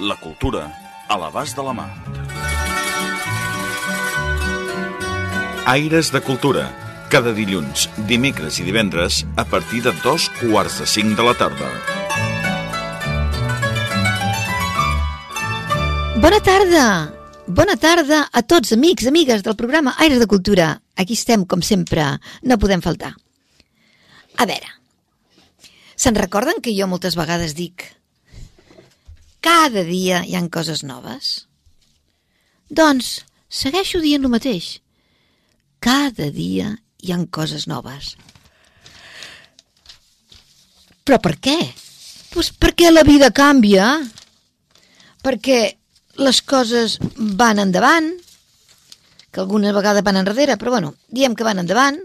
La cultura a l'abast de la mà. Aires de Cultura. Cada dilluns, dimecres i divendres a partir de dos quarts de cinc de la tarda. Bona tarda! Bona tarda a tots, amics, amigues del programa Aires de Cultura. Aquí estem, com sempre, no podem faltar. A veure, se'n recorden que jo moltes vegades dic cada dia hi han coses noves? Doncs segueixo dient el mateix. Cada dia hi han coses noves. Però per què? Pues perquè la vida canvia, perquè les coses van endavant, que alguna vegada van enrere, però bueno, diem que van endavant,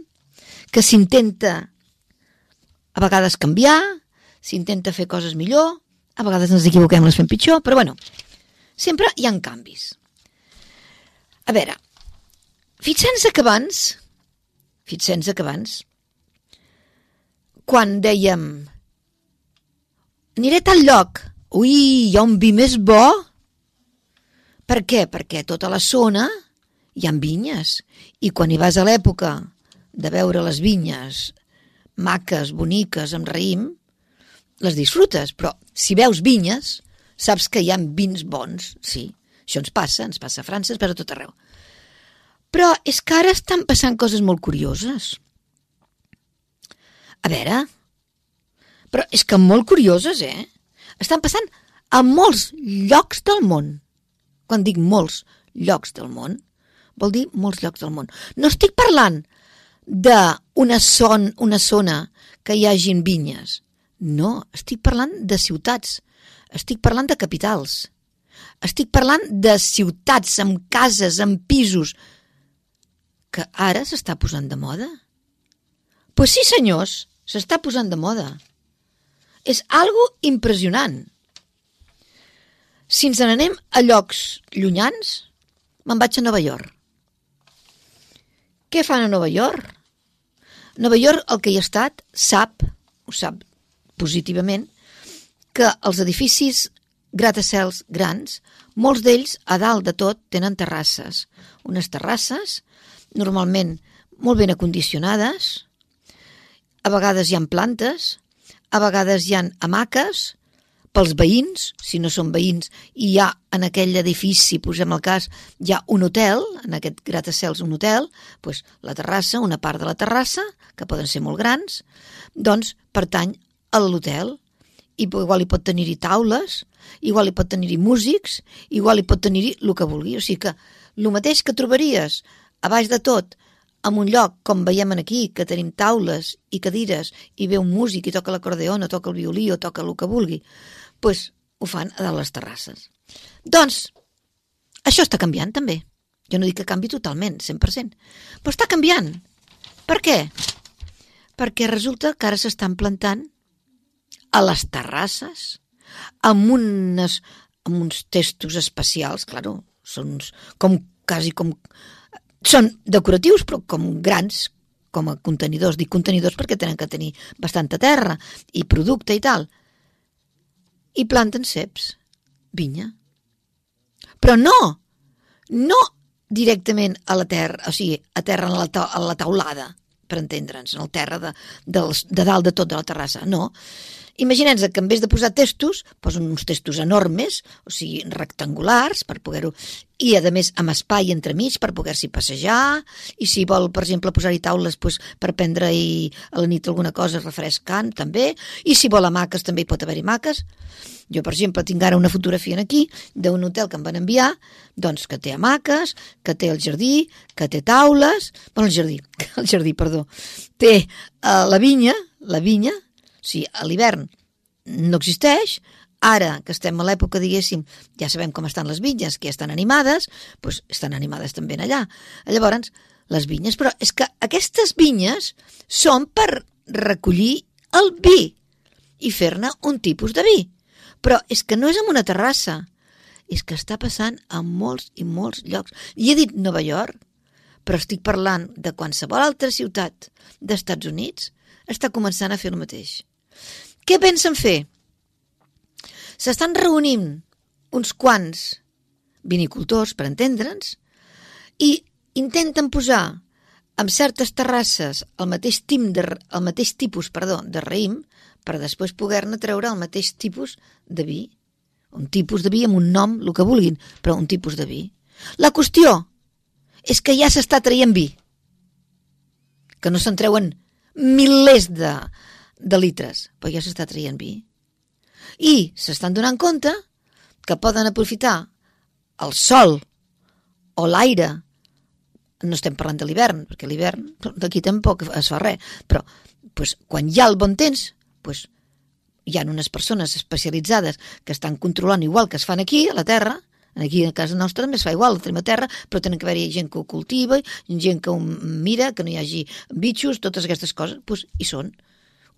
que s'intenta a vegades canviar, s'intenta fer coses millor, a vegades ens equivoquem, les fem pitjor, però bueno, sempre hi han canvis. A veure, fixem-se que abans, fixem-se que abans, quan dèiem aniré a tal lloc, ui, hi ha un vi més bo, per què? Perquè tota la zona hi ha vinyes i quan hi vas a l'època de veure les vinyes maques, boniques, amb raïm, les disfrutes, però si veus vinyes, saps que hi ha vins bons, sí. Això ens passa, ens passa a França, ens passa a tot arreu. Però és que ara estan passant coses molt curioses. A veure, però és que molt curioses, eh? Estan passant a molts llocs del món. Quan dic molts llocs del món, vol dir molts llocs del món. No estic parlant d'una una zona que hi hagin vinyes. No, estic parlant de ciutats. Estic parlant de capitals. Estic parlant de ciutats amb cases, amb pisos, que ara s'està posant de moda. Pues sí, senyors, s'està posant de moda. És algo impressionant. Si ens n'anem a llocs llunyans, me'n vaig a Nova York. Què fan a Nova York? Nova York, el que hi ha estat, sap, ho sap positivament, que els edificis gratacels grans, molts d'ells a dalt de tot tenen terrasses. Unes terrasses, normalment molt ben acondicionades, a vegades hi han plantes, a vegades hi han hamaques, pels veïns, si no són veïns, i hi ha en aquell edifici, posem el cas, hi ha un hotel, en aquest gratacels un hotel, doncs la terrassa, una part de la terrassa, que poden ser molt grans, doncs pertany a l'hotel. I igual hi pot tenir-hi taules, igual hi pot tenir-hi músics, igual hi pot tenir-hi el que vulgui. O sigui que el mateix que trobaries a baix de tot en un lloc, com veiem aquí, que tenim taules i cadires, i ve un músic i toca l'acordeó, o toca el violí, o toca el que vulgui, pues, ho fan a les terrasses. Doncs, això està canviant també. Jo no dic que canvi totalment, 100%, però està canviant. Per què? Perquè resulta que ara s'estan plantant a les terrasses amb, unes, amb uns testos especials, claro, són uns, com quasi com... Són decoratius, però com grans, com a contenidors. Dic contenidors perquè tenen que tenir bastanta terra i producte i tal i planten ceps, vinya. Però no, no directament a la terra, o sigui, a terra a la, ta a la taulada, per entendre'ns, en el terra de, de, de dalt de tot de la terrassa, no. Imaginem que en vez de posar testos, posen uns testos enormes, o sigui, rectangulars, per poder-ho... I, a més, amb espai entremig per poder-s'hi passejar, i si vol, per exemple, posar-hi taules pues, per prendre-hi a la nit alguna cosa refrescant, també, i si vol hamaques, també hi pot haver-hi maques. Jo, per exemple, tinc ara una fotografia aquí d'un hotel que em van enviar, doncs que té hamaques, que té el jardí, que té taules... Bueno, el jardí, el jardí, perdó. Té uh, la vinya, la vinya, sigui, a l'hivern no existeix, ara que estem a l'època, diguéssim, ja sabem com estan les vinyes, que ja estan animades, doncs estan animades també allà. Llavors, les vinyes, però és que aquestes vinyes són per recollir el vi i fer-ne un tipus de vi. Però és que no és en una terrassa, és que està passant a molts i molts llocs. I he dit Nova York, però estic parlant de qualsevol altra ciutat d'Estats Units, està començant a fer el mateix. Què pensen fer? S'estan reunint uns quants vinicultors, per entendre'ns, i intenten posar amb certes terrasses el mateix, tim de, el mateix tipus perdó, de raïm per després poder-ne treure el mateix tipus de vi. Un tipus de vi amb un nom, el que vulguin, però un tipus de vi. La qüestió és que ja s'està traient vi. Que no se'n treuen milers de, de litres, però ja s'està traient vi. I s'estan donant compte que poden aprofitar el sol o l'aire. No estem parlant de l'hivern, perquè l'hivern d'aquí tampoc es fa res, però pues, quan hi ha el bon temps, pues, hi ha unes persones especialitzades que estan controlant igual que es fan aquí, a la Terra, aquí a casa nostra també es fa igual, tenim a terra, però tenen que haver-hi gent que ho cultiva, gent que ho mira, que no hi hagi bitxos, totes aquestes coses, pues, hi són.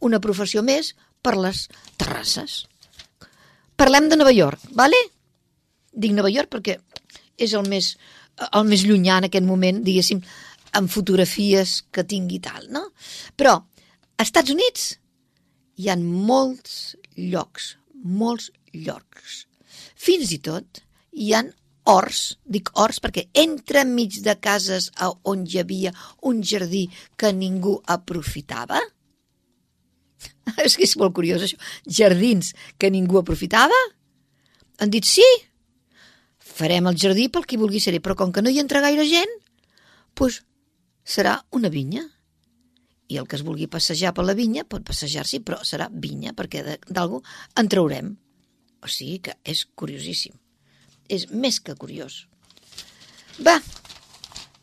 Una professió més per les terrasses. Parlem de Nova York, vale? Dic Nova York perquè és el més, el més llunyà en aquest moment, diguéssim, amb fotografies que tingui tal, no? Però als Estats Units hi han molts llocs, molts llocs. Fins i tot hi han horts, dic horts perquè entre mig de cases on hi havia un jardí que ningú aprofitava, és que és molt curiós això. Jardins que ningú aprofitava? Han dit sí, farem el jardí pel qui vulgui ser però com que no hi entra gaire gent, doncs serà una vinya. I el que es vulgui passejar per la vinya pot passejar-s'hi, però serà vinya, perquè d'algú en traurem. O sigui que és curiosíssim. És més que curiós. Va,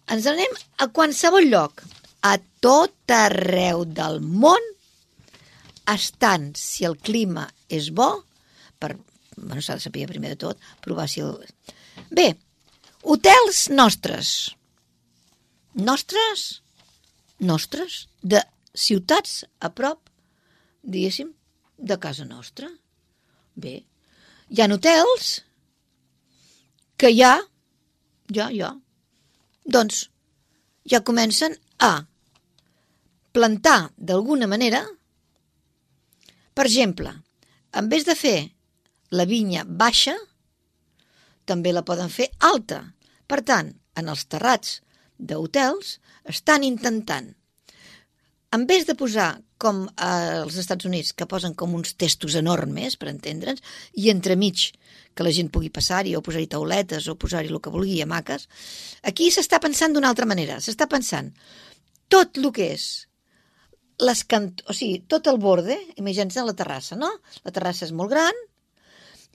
ens anem a qualsevol lloc, a tot arreu del món, estan, si el clima és bo, per, bueno, s'ha de saber primer de tot, provar si el... Bé, hotels nostres. Nostres? Nostres? De ciutats a prop, diguéssim, de casa nostra. Bé, hi ha hotels que ja, ja, ja, doncs ja comencen a plantar d'alguna manera per exemple, en vez de fer la vinya baixa, també la poden fer alta. Per tant, en els terrats d'hotels estan intentant, en vez de posar com als Estats Units, que posen com uns testos enormes, per entendre'ns, i entremig que la gent pugui passar-hi o posar-hi tauletes o posar-hi el que vulgui, hamaques, aquí s'està pensant d'una altra manera. S'està pensant tot el que és les cant... o sigui, tot el borde, imagina't la terrassa, no? La terrassa és molt gran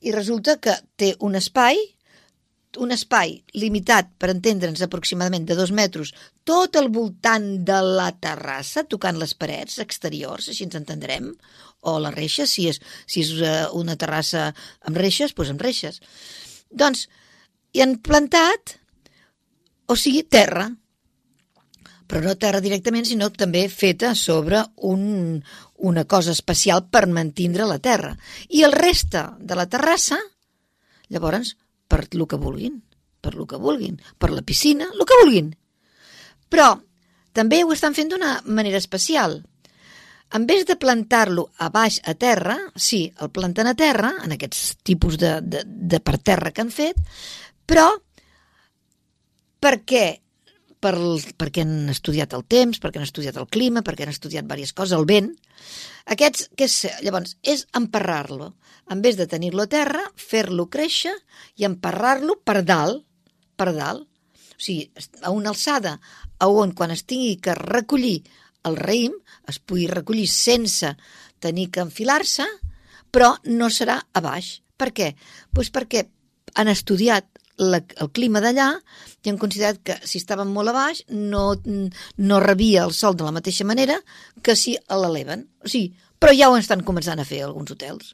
i resulta que té un espai, un espai limitat, per entendre'ns, aproximadament de dos metres, tot al voltant de la terrassa, tocant les parets exteriors, així ens entendrem, o la reixa, si és, si és eh, una terrassa amb reixes, doncs amb reixes. Doncs, hi han plantat, o sigui, terra, però no terra directament, sinó també feta sobre un, una cosa especial per mantindre la terra. I el reste de la terrassa, llavors, per lo que vulguin, per lo que vulguin, per la piscina, el que vulguin. Però també ho estan fent d'una manera especial. En vez de plantar-lo a baix a terra, sí, el planten a terra, en aquests tipus de, de, de per terra que han fet, però perquè per, perquè han estudiat el temps, perquè han estudiat el clima, perquè han estudiat diverses coses, el vent. Aquests, què és, llavors, és emparrar-lo. En vez de tenir-lo a terra, fer-lo créixer i emparrar-lo per dalt, per dalt. O sigui, a una alçada a on quan es tingui que recollir el raïm es pugui recollir sense tenir que enfilar-se, però no serà a baix. Per què? Pues perquè han estudiat la, el clima d'allà i han considerat que si estaven molt a baix no, no rebia el sol de la mateixa manera que si l'eleven. O sigui, però ja ho estan començant a fer alguns hotels.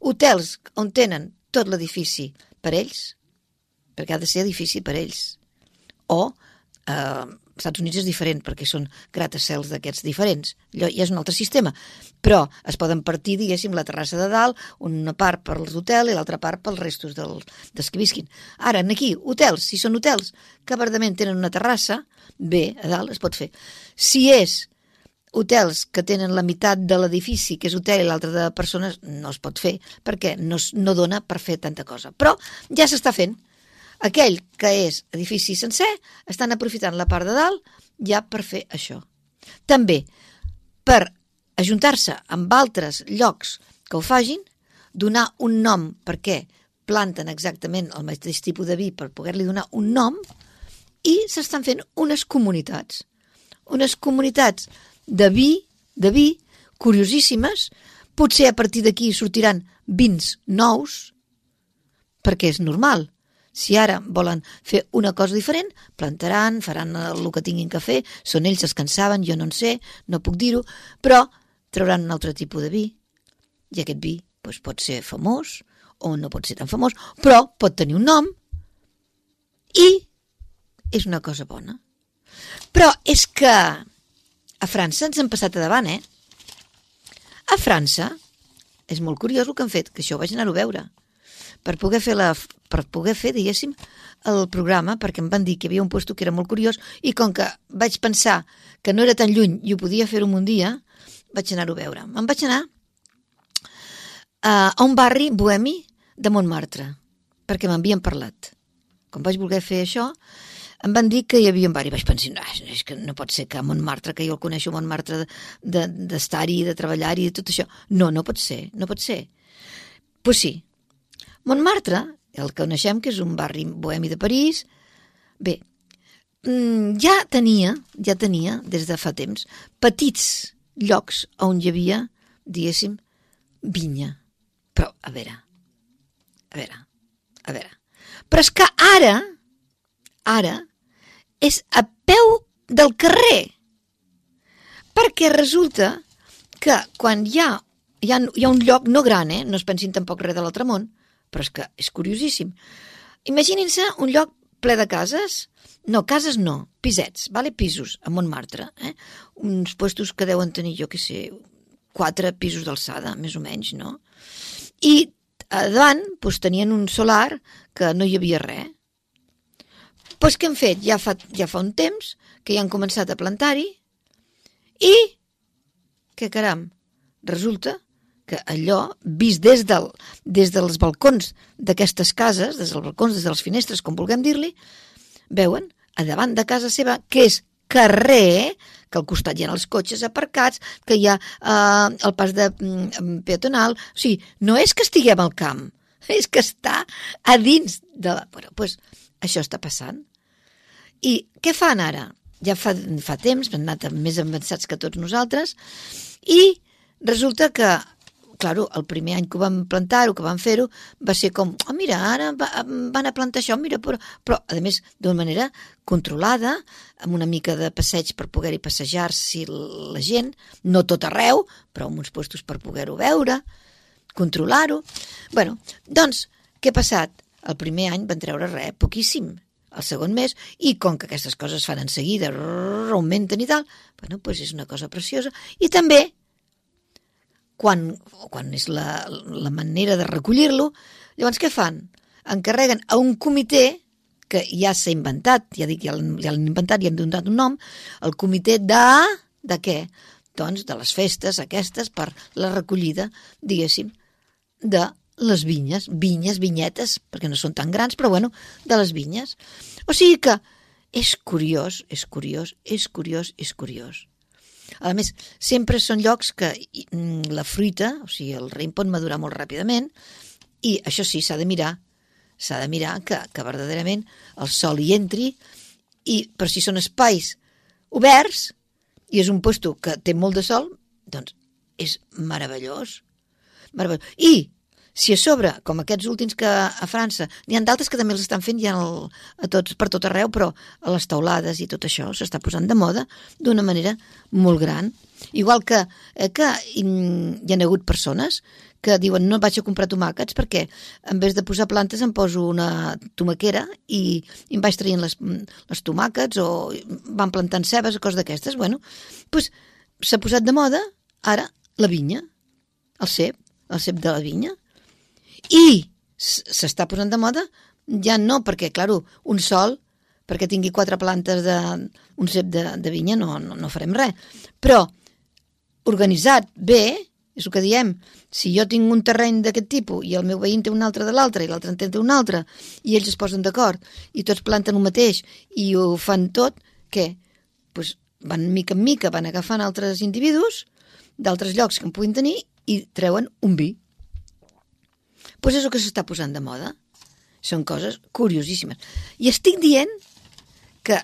Hotels on tenen tot l'edifici per ells, perquè ha de ser edifici per ells. O eh, Estats Units és diferent perquè són gratacels d'aquests diferents. Allò ja és un altre sistema. Però es poden partir, diguéssim, la terrassa de dalt, una part per l'hotel i l'altra part pels restos del, dels que visquin. Ara, aquí, hotels, si són hotels que verdament tenen una terrassa, bé, a dalt es pot fer. Si és hotels que tenen la meitat de l'edifici, que és hotel, i l'altre de persones, no es pot fer, perquè no, no dona per fer tanta cosa. Però ja s'està fent. Aquell que és edifici sencer estan aprofitant la part de dalt ja per fer això. També per ajuntar-se amb altres llocs que ho fagin, donar un nom perquè planten exactament el mateix tipus de vi per poder-li donar un nom i s'estan fent unes comunitats. Unes comunitats de vi, de vi, curiosíssimes, potser a partir d'aquí sortiran vins nous, perquè és normal. Si ara volen fer una cosa diferent, plantaran, faran el que tinguin que fer, són ells els que en saben, jo no en sé, no puc dir-ho, però trauran un altre tipus de vi, i aquest vi doncs, pot ser famós o no pot ser tan famós, però pot tenir un nom i és una cosa bona. Però és que a França ens han passat a davant, eh? A França és molt curiós el que han fet, que això vaig anar-ho a veure per poder fer, la, per poder fer diguéssim, el programa, perquè em van dir que hi havia un puesto que era molt curiós, i com que vaig pensar que no era tan lluny i ho podia fer-ho un dia, vaig anar-ho a veure. Em vaig anar a un barri bohemi de Montmartre, perquè m'havien parlat. Com vaig voler fer això, em van dir que hi havia un bar i vaig pensar, no, és que no pot ser que a Montmartre, que jo el coneixo Montmartre d'estar-hi, de, de, de treballar-hi, de tot això. No, no pot ser, no pot ser. Pues sí, Montmartre, el que coneixem que és un barri bohemi de París, bé, mm, ja tenia, ja tenia, des de fa temps, petits llocs on hi havia, diguéssim, vinya. Però, a veure, a veure, a veure. Però és que ara, ara, és a peu del carrer. Perquè resulta que quan hi ha, hi ha, hi ha un lloc no gran, eh? no es pensin tampoc res de l'altre món, però és que és curiosíssim. Imaginin-se un lloc ple de cases, no, cases no, pisets, vale? pisos, a Montmartre, eh? uns puestos que deuen tenir, jo què sé, quatre pisos d'alçada, més o menys, no? I a davant doncs, tenien un solar que no hi havia res. Doncs què han fet? Ja fa, ja fa un temps que ja han començat a plantar-hi i, que caram, resulta que allò, vist des, del, des dels balcons d'aquestes cases, des dels balcons, des de les finestres, com vulguem dir-li, veuen a davant de casa seva, que és carrer, que al costat hi ha els cotxes aparcats, que hi ha eh, el pas de mm, peatonal... O sigui, no és que estiguem al camp, és que està a dins de... La... Bueno, pues, això està passant. I què fan ara? Ja fa, fa temps, han anat més avançats que tots nosaltres, i resulta que claro, el primer any que vam plantar-ho, que vam fer-ho, va ser com, oh, mira, ara van a plantar això, mira, però, però a més, d'una manera controlada, amb una mica de passeig per poder-hi passejar-s'hi la gent, no tot arreu, però en uns puestos per poder-ho veure, controlar-ho. bueno, doncs, què ha passat? El primer any van treure res, poquíssim, el segon mes, i com que aquestes coses fan en seguida, augmenten i tal, bueno, doncs és una cosa preciosa. I també quan, quan és la, la manera de recollir-lo, llavors què fan? Encarreguen a un comitè que ja s'ha inventat, ja dic, ja l'han inventat, ja han donat un nom, el comitè de... de què? Doncs de les festes aquestes per la recollida, diguéssim, de les vinyes, vinyes, vinyetes, perquè no són tan grans, però bueno, de les vinyes. O sigui que és curiós, és curiós, és curiós, és curiós. A més, sempre són llocs que mm, la fruita, o sigui, el raïm pot madurar molt ràpidament i això sí, s'ha de mirar, s'ha de mirar que, que verdaderament el sol hi entri i per si són espais oberts i és un puesto que té molt de sol, doncs és meravellós. meravellós. I Si a sobre, com aquests últims que a França, n'hi ha d'altres que també els estan fent ja el, a tots, per tot arreu, però a les taulades i tot això s'està posant de moda d'una manera molt gran. Igual que, eh, que hi ha hagut persones que diuen no vaig a comprar tomàquets perquè en vez de posar plantes em poso una tomaquera i, i em vaig traient les, les tomàquets o van plantant cebes o coses d'aquestes. Bueno, doncs s'ha posat de moda ara la vinya, el cep, el cep de la vinya. I s'està posant de moda ja no perquè, claro, un sol perquè tingui quatre plantes de un cep de, de vinya no, no, no farem res. Però organitzat bé, és el que diem, si jo tinc un terreny d'aquest tipus i el meu veí té un altre de l'altre i l'altre en té un altre i ells es posen d'acord i tots planten el mateix i ho fan tot, què? Pues van mica en mica, van agafant altres individus d'altres llocs que en puguin tenir i treuen un vi. Pues és el que s'està posant de moda. Són coses curiosíssimes. I estic dient que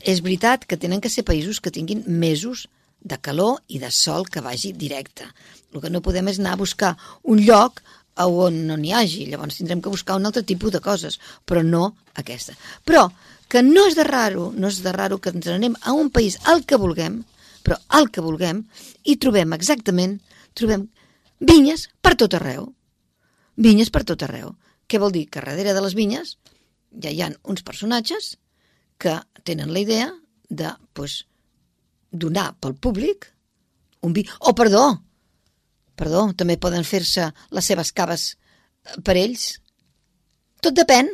és veritat que tenen que ser països que tinguin mesos de calor i de sol que vagi directe. El que no podem és anar a buscar un lloc on no n'hi hagi, llavors tindrem que buscar un altre tipus de coses, però no aquesta. Però que no és de raro, no és de raro que ens anem a un país al que vulguem, però al que vulguem, i trobem exactament, trobem vinyes per tot arreu. Vinyes per tot arreu. Què vol dir? Que darrere de les vinyes ja hi ha uns personatges que tenen la idea de pues, donar pel públic un vi. Oh, perdó, perdó, també poden fer-se les seves caves eh, per ells. Tot depèn,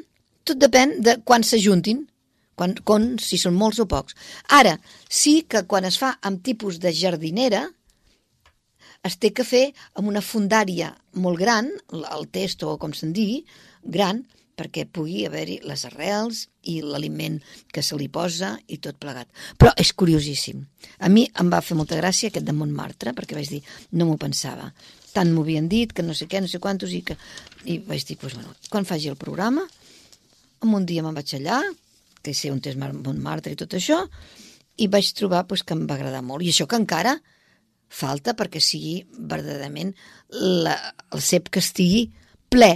tot depèn de quan s'ajuntin, quan, quan, si són molts o pocs. Ara, sí que quan es fa amb tipus de jardinera, es té que fer amb una fundària molt gran, el testo o com se'n digui, gran, perquè pugui haver-hi les arrels i l'aliment que se li posa i tot plegat. Però és curiosíssim. A mi em va fer molta gràcia aquest de Montmartre, perquè vaig dir, no m'ho pensava. Tant m'ho havien dit, que no sé què, no sé quantos, i, que... i vaig dir, pues, bueno, quan faci el programa, un dia me'n vaig allà, que sé on és Montmartre i tot això, i vaig trobar pues, que em va agradar molt. I això que encara falta perquè sigui verdaderament la, el cep que estigui ple,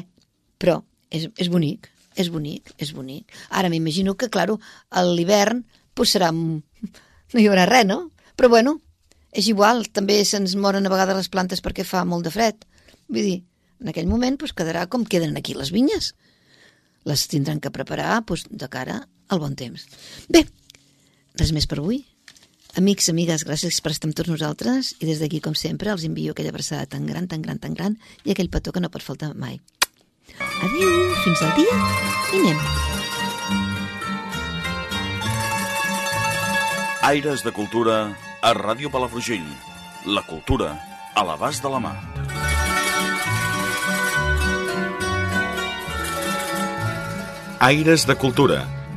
però és, és bonic, és bonic, és bonic. Ara m'imagino que, claro, a l'hivern pues serà... no hi haurà res, no? Però bueno, és igual, també se'ns moren a vegades les plantes perquè fa molt de fred. Vull dir, en aquell moment pues, quedarà com queden aquí les vinyes. Les tindran que preparar pues, de cara al bon temps. Bé, res més per avui. Amics, amigues, gràcies per estar amb tots nosaltres i des d'aquí, com sempre, els envio aquella abraçada tan gran, tan gran, tan gran i aquell petó que no pot faltar mai. Adéu, fins al dia anem. Aires de Cultura a Ràdio Palafrugell. La cultura a l'abast de la mà. Aires de Cultura.